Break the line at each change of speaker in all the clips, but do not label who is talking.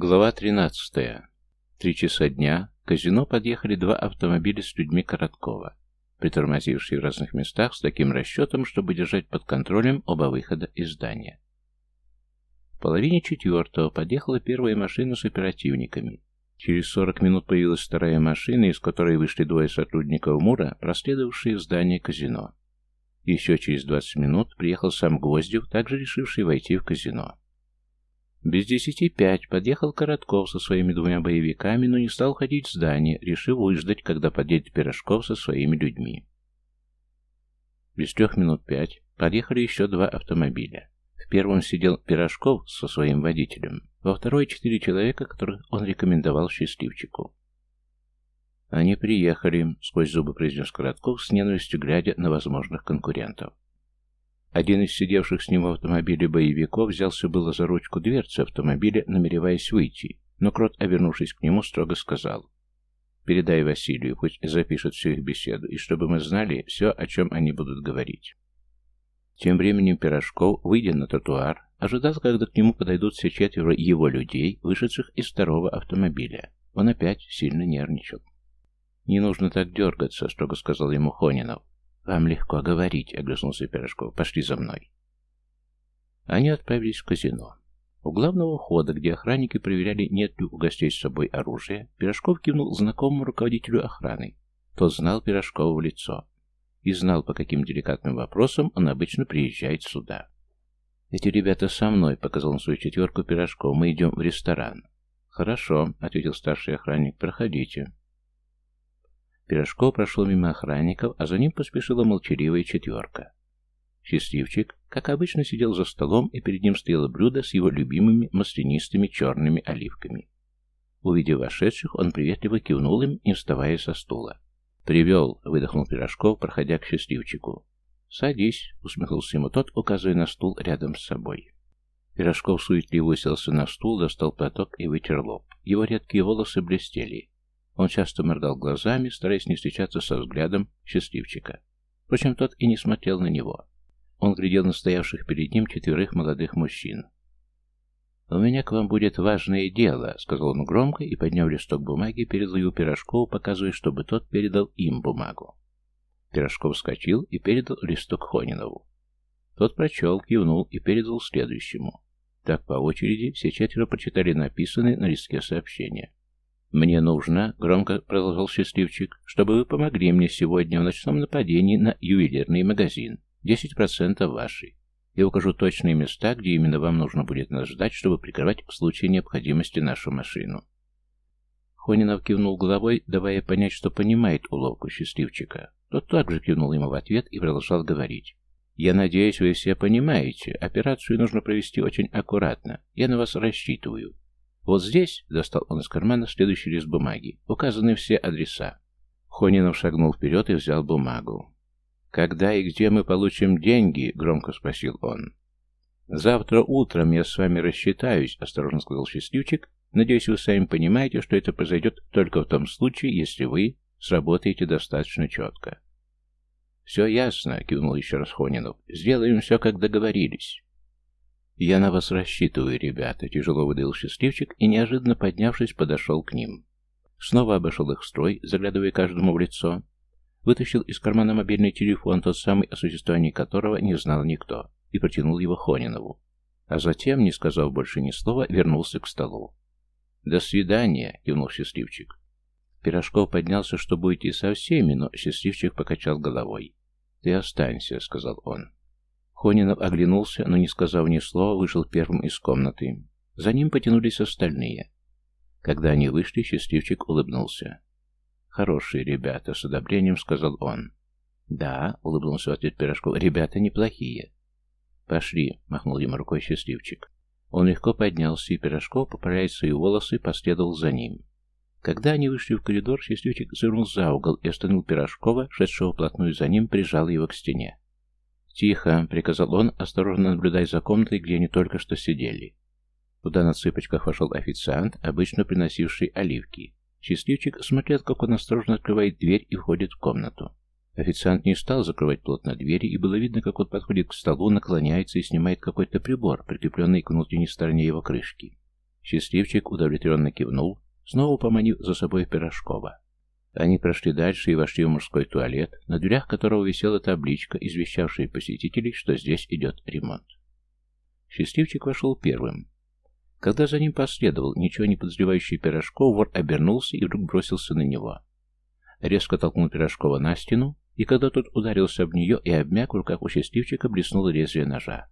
Глава 13. Три часа дня. К казино подъехали два автомобиля с людьми Короткова, притормозившие в разных местах с таким расчетом, чтобы держать под контролем оба выхода из здания. В половине четвертого подъехала первая машина с оперативниками. Через 40 минут появилась вторая машина, из которой вышли двое сотрудников МУРа, проследовавшие в здание казино. Еще через 20 минут приехал сам Гвоздев, также решивший войти в казино. Без десяти пять подъехал Коротков со своими двумя боевиками, но не стал ходить в здание, решив выждать, когда подъедет Пирожков со своими людьми. Без трех минут пять подъехали еще два автомобиля. В первом сидел Пирожков со своим водителем, во второй четыре человека, которых он рекомендовал счастливчику. «Они приехали», — сквозь зубы произнес Коротков, с ненавистью глядя на возможных конкурентов. Один из сидевших с ним в автомобиле боевиков взялся было за ручку дверцы автомобиля, намереваясь выйти, но Крот, обернувшись к нему, строго сказал «Передай Василию, пусть запишет всю их беседу, и чтобы мы знали все, о чем они будут говорить». Тем временем Пирожков, выйдя на тротуар, ожидал, когда к нему подойдут все четверо его людей, вышедших из второго автомобиля. Он опять сильно нервничал. «Не нужно так дергаться», — строго сказал ему Хонинов. «Вам легко говорить», — огрызнулся Пирожков. «Пошли за мной». Они отправились в казино. У главного входа, где охранники проверяли, нет ли у гостей с собой оружия, Пирожков кивнул знакомому руководителю охраны. Тот знал Пирожкова в лицо и знал, по каким деликатным вопросам он обычно приезжает сюда. «Эти ребята со мной», — показал он свою четверку Пирожков. «Мы идем в ресторан». «Хорошо», — ответил старший охранник. «Проходите». Пирожков прошел мимо охранников, а за ним поспешила молчаливая четверка. Счастливчик, как обычно, сидел за столом, и перед ним стояло блюдо с его любимыми маслянистыми черными оливками. Увидев вошедших, он приветливо кивнул им, не вставая со стула. «Привел», — выдохнул Пирожков, проходя к счастливчику. «Садись», — усмехнулся ему тот, указывая на стул рядом с собой. Пирожков суетливо уселся на стул, достал платок и вытер лоб. Его редкие волосы блестели. Он часто моргал глазами, стараясь не встречаться со взглядом счастливчика. Впрочем, тот и не смотрел на него. Он глядел на стоявших перед ним четверых молодых мужчин. «У меня к вам будет важное дело», — сказал он громко и, подняв листок бумаги, передал Пирожкову, показывая, чтобы тот передал им бумагу. Пирожков вскочил и передал листок Хонинову. Тот прочел, кивнул и передал следующему. Так по очереди все четверо прочитали написанные на листке сообщения. «Мне нужно», — громко продолжал счастливчик, «чтобы вы помогли мне сегодня в ночном нападении на ювелирный магазин. Десять процентов ваши. Я укажу точные места, где именно вам нужно будет нас ждать, чтобы прикрывать в случае необходимости нашу машину». Хонинов кивнул головой, давая понять, что понимает уловку счастливчика. Тот также кивнул ему в ответ и продолжал говорить. «Я надеюсь, вы все понимаете. Операцию нужно провести очень аккуратно. Я на вас рассчитываю. Вот здесь, достал он из кармана следующий лист бумаги, указаны все адреса. Хонинов шагнул вперед и взял бумагу. «Когда и где мы получим деньги?» — громко спросил он. «Завтра утром я с вами рассчитаюсь», — осторожно сказал счастливчик. «Надеюсь, вы сами понимаете, что это произойдет только в том случае, если вы сработаете достаточно четко». «Все ясно», — кивнул еще раз Хонинов. «Сделаем все, как договорились». «Я на вас рассчитываю, ребята», — тяжело выдал счастливчик и, неожиданно поднявшись, подошел к ним. Снова обошел их строй, заглядывая каждому в лицо. Вытащил из кармана мобильный телефон, тот самый, о существовании которого не знал никто, и протянул его Хонинову. А затем, не сказав больше ни слова, вернулся к столу. «До свидания», — кивнул счастливчик. Пирожков поднялся, чтобы уйти со всеми, но счастливчик покачал головой. «Ты останься», — сказал он. Хонинов оглянулся, но, не сказав ни слова, вышел первым из комнаты. За ним потянулись остальные. Когда они вышли, счастливчик улыбнулся. «Хорошие ребята», — с одобрением сказал он. «Да», — улыбнулся в ответ Пирожков, — «ребята неплохие». «Пошли», — махнул ему рукой счастливчик. Он легко поднялся, и Пирожков, поправляя свои волосы, последовал за ним. Когда они вышли в коридор, счастливчик завернул за угол и остановил Пирожкова, шедшего вплотную за ним, прижал его к стене. «Тихо», — приказал он, осторожно наблюдая за комнатой, где они только что сидели. Туда на цыпочках вошел официант, обычно приносивший оливки. Счастливчик смотрел, как он осторожно открывает дверь и входит в комнату. Официант не стал закрывать плотно двери, и было видно, как он подходит к столу, наклоняется и снимает какой-то прибор, прикрепленный к внутренней стороне его крышки. Счастливчик удовлетворенно кивнул, снова поманив за собой Пирожкова. Они прошли дальше и вошли в мужской туалет, на дверях которого висела табличка, извещавшая посетителей, что здесь идет ремонт. Счастливчик вошел первым. Когда за ним последовал ничего не подозревающий Пирожков, вор обернулся и вдруг бросился на него. Резко толкнул Пирожкова на стену, и когда тот ударился об нее и обмяк, в руках у счастливчика блеснуло лезвие ножа.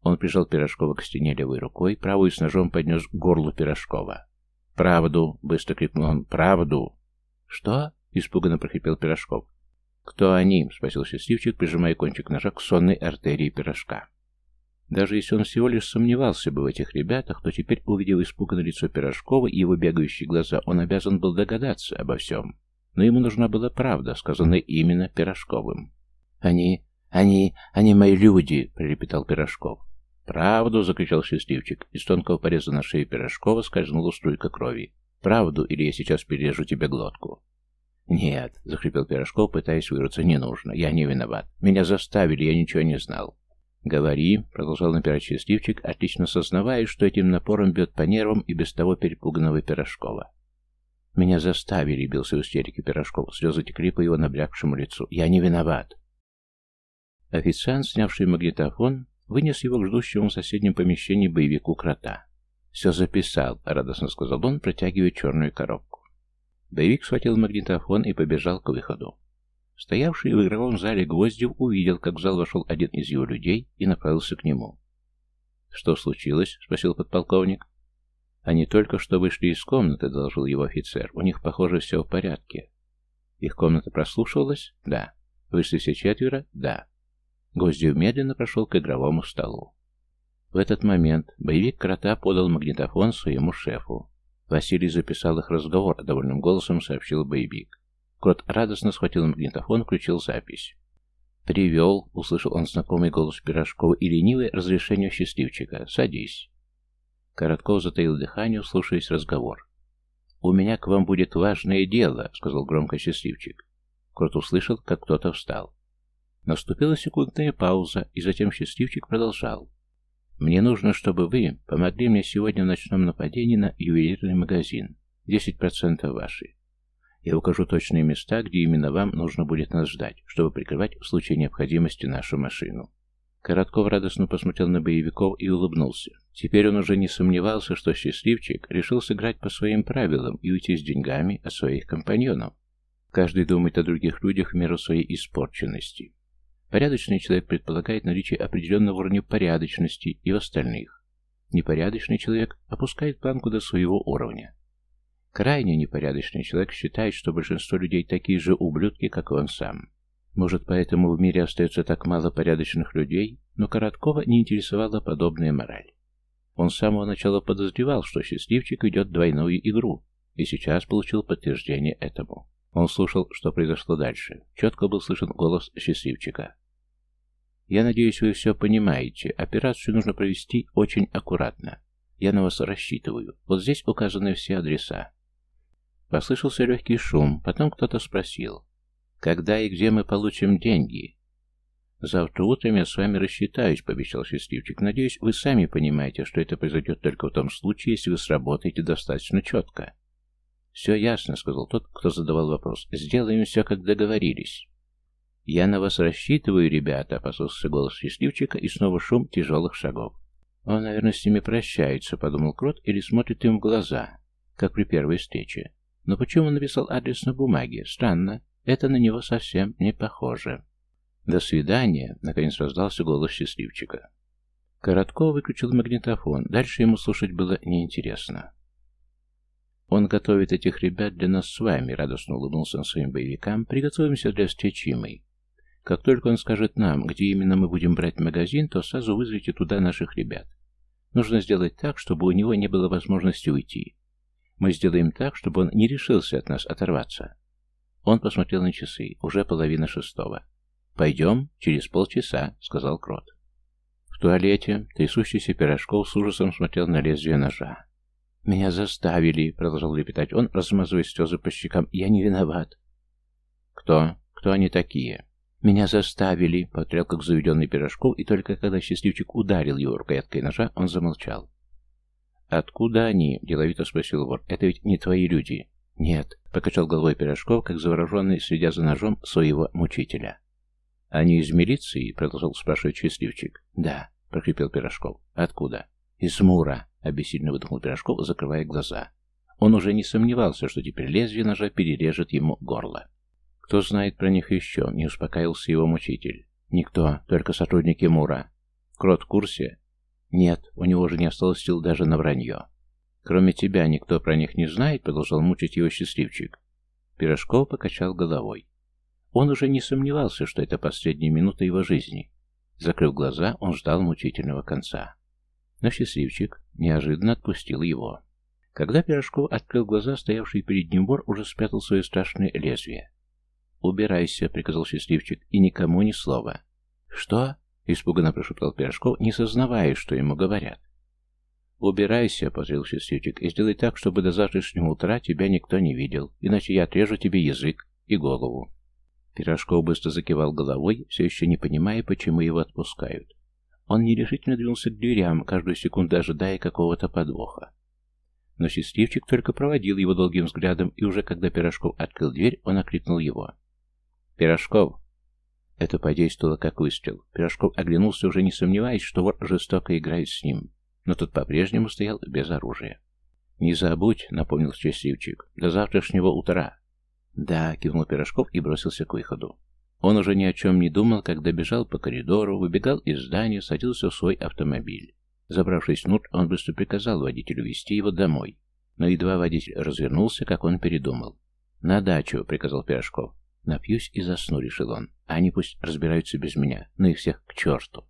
Он прижал Пирожкова к стене левой рукой, правую с ножом поднес к горлу Пирожкова. «Правду!» — быстро крикнул он. «Правду!» «Что?» — испуганно прохрипел Пирожков. «Кто они?» — спросил счастливчик, прижимая кончик ножа к сонной артерии пирожка. Даже если он всего лишь сомневался бы в этих ребятах, то теперь, увидев испуганное лицо Пирожкова и его бегающие глаза, он обязан был догадаться обо всем. Но ему нужна была правда, сказанная именно Пирожковым. «Они... они... они мои люди!» — пролепетал Пирожков. «Правду!» — закричал счастливчик. Из тонкого пореза на шее Пирожкова скользнула струйка крови. «Правду, или я сейчас перережу тебе глотку!» «Нет!» — захрипел Пирожков, пытаясь вырваться. «Не нужно. Я не виноват. Меня заставили, я ничего не знал. «Говори», — продолжал напирать счастливчик, отлично сознавая, что этим напором бьет по нервам и без того перепуганного Пирожкова. «Меня заставили», — бился в истерике Пирожков. Слезы текли по его набрякшему лицу. «Я не виноват». Официант, снявший магнитофон, вынес его к ждущему в соседнем помещении боевику крота. «Все записал», — радостно сказал он, протягивая черную коробку. Боевик схватил магнитофон и побежал к выходу. Стоявший в игровом зале Гвоздев увидел, как в зал вошел один из его людей и направился к нему. «Что случилось?» — спросил подполковник. «Они только что вышли из комнаты», — доложил его офицер. «У них, похоже, все в порядке». «Их комната прослушивалась?» «Да». «Вышли все четверо?» «Да». Гвоздев медленно прошел к игровому столу. В этот момент боевик Крота подал магнитофон своему шефу. Василий записал их разговор, довольным голосом сообщил боевик. Крот радостно схватил магнитофон, включил запись. «Привел», — услышал он знакомый голос Пирожкова и ленивое разрешение счастливчика. «Садись». Коротков затаил дыхание, слушаясь разговор. «У меня к вам будет важное дело», — сказал громко счастливчик. Крот услышал, как кто-то встал. Наступила секундная пауза, и затем счастливчик продолжал. «Мне нужно, чтобы вы помогли мне сегодня в ночном нападении на ювелирный магазин. Десять процентов ваши. Я укажу точные места, где именно вам нужно будет нас ждать, чтобы прикрывать в случае необходимости нашу машину. Коротков радостно посмотрел на боевиков и улыбнулся. Теперь он уже не сомневался, что счастливчик решил сыграть по своим правилам и уйти с деньгами от своих компаньонов. Каждый думает о других людях в меру своей испорченности. Порядочный человек предполагает наличие определенного уровня порядочности и в остальных. Непорядочный человек опускает планку до своего уровня. Крайне непорядочный человек считает, что большинство людей такие же ублюдки, как он сам. Может, поэтому в мире остается так мало порядочных людей, но Короткова не интересовала подобная мораль. Он с самого начала подозревал, что счастливчик ведет двойную игру, и сейчас получил подтверждение этому. Он слушал, что произошло дальше. Четко был слышен голос счастливчика. «Я надеюсь, вы все понимаете. Операцию нужно провести очень аккуратно. Я на вас рассчитываю. Вот здесь указаны все адреса. Послышался легкий шум, потом кто-то спросил, «Когда и где мы получим деньги?» «Завтра утром я с вами рассчитаюсь», — пообещал счастливчик. «Надеюсь, вы сами понимаете, что это произойдет только в том случае, если вы сработаете достаточно четко». «Все ясно», — сказал тот, кто задавал вопрос. «Сделаем все, как договорились». «Я на вас рассчитываю, ребята», — послышался голос счастливчика и снова шум тяжелых шагов. «Он, наверное, с ними прощается», — подумал Крот, или смотрит им в глаза, как при первой встрече. Но почему он написал адрес на бумаге? Странно. Это на него совсем не похоже. «До свидания!» — наконец раздался голос счастливчика. Коротков выключил магнитофон. Дальше ему слушать было неинтересно. «Он готовит этих ребят для нас с вами», — радостно улыбнулся он своим боевикам. «Приготовимся для встречи мы. Как только он скажет нам, где именно мы будем брать магазин, то сразу вызовите туда наших ребят. Нужно сделать так, чтобы у него не было возможности уйти. Мы сделаем так, чтобы он не решился от нас оторваться. Он посмотрел на часы. Уже половина шестого. «Пойдем через полчаса», — сказал Крот. В туалете трясущийся пирожков с ужасом смотрел на лезвие ножа. «Меня заставили», — продолжал лепетать он, размазывая слезы по щекам. «Я не виноват». «Кто? Кто они такие?» «Меня заставили», — повторял как заведенный пирожков, и только когда счастливчик ударил его рукояткой ножа, он замолчал. «Откуда они?» – деловито спросил вор. «Это ведь не твои люди». «Нет», – покачал головой Пирожков, как завороженный, следя за ножом своего мучителя. «Они из милиции?» – продолжал спрашивать счастливчик. «Да», – прохрипел Пирожков. «Откуда?» «Из Мура», — обессильно выдохнул Пирожков, закрывая глаза. Он уже не сомневался, что теперь лезвие ножа перережет ему горло. «Кто знает про них еще?» — не успокаивался его мучитель. «Никто, только сотрудники Мура. Крот в курсе?» «Нет, у него уже не осталось сил даже на вранье». «Кроме тебя никто про них не знает?» — продолжал мучить его счастливчик. Пирожков покачал головой. Он уже не сомневался, что это последняя минута его жизни. Закрыв глаза, он ждал мучительного конца. Но счастливчик неожиданно отпустил его. Когда Пирожков открыл глаза, стоявший перед ним вор уже спрятал свое страшное лезвие. «Убирайся», — приказал счастливчик, — «и никому ни слова». «Что?» — испуганно прошептал Пирожков, не сознавая, что ему говорят. «Убирайся», — позрел счастливчик, — «и сделай так, чтобы до завтрашнего утра тебя никто не видел, иначе я отрежу тебе язык и голову». Пирожков быстро закивал головой, все еще не понимая, почему его отпускают. Он нерешительно двинулся к дверям, каждую секунду ожидая какого-то подвоха. Но счастливчик только проводил его долгим взглядом, и уже когда Пирожков открыл дверь, он окликнул его. «Пирожков!» Это подействовало как выстрел. Пирожков оглянулся, уже не сомневаясь, что вор жестоко играет с ним, но тот по-прежнему стоял без оружия. «Не забудь», — напомнил счастливчик, — «до завтрашнего утра». «Да», — кивнул Пирожков и бросился к выходу. Он уже ни о чем не думал, когда бежал по коридору, выбегал из здания, садился в свой автомобиль. Забравшись внутрь, он быстро приказал водителю везти его домой. Но едва водитель развернулся, как он передумал. «На дачу», — приказал Пирожков. «Напьюсь и засну», — решил он. «А они пусть разбираются без меня, но их всех к черту».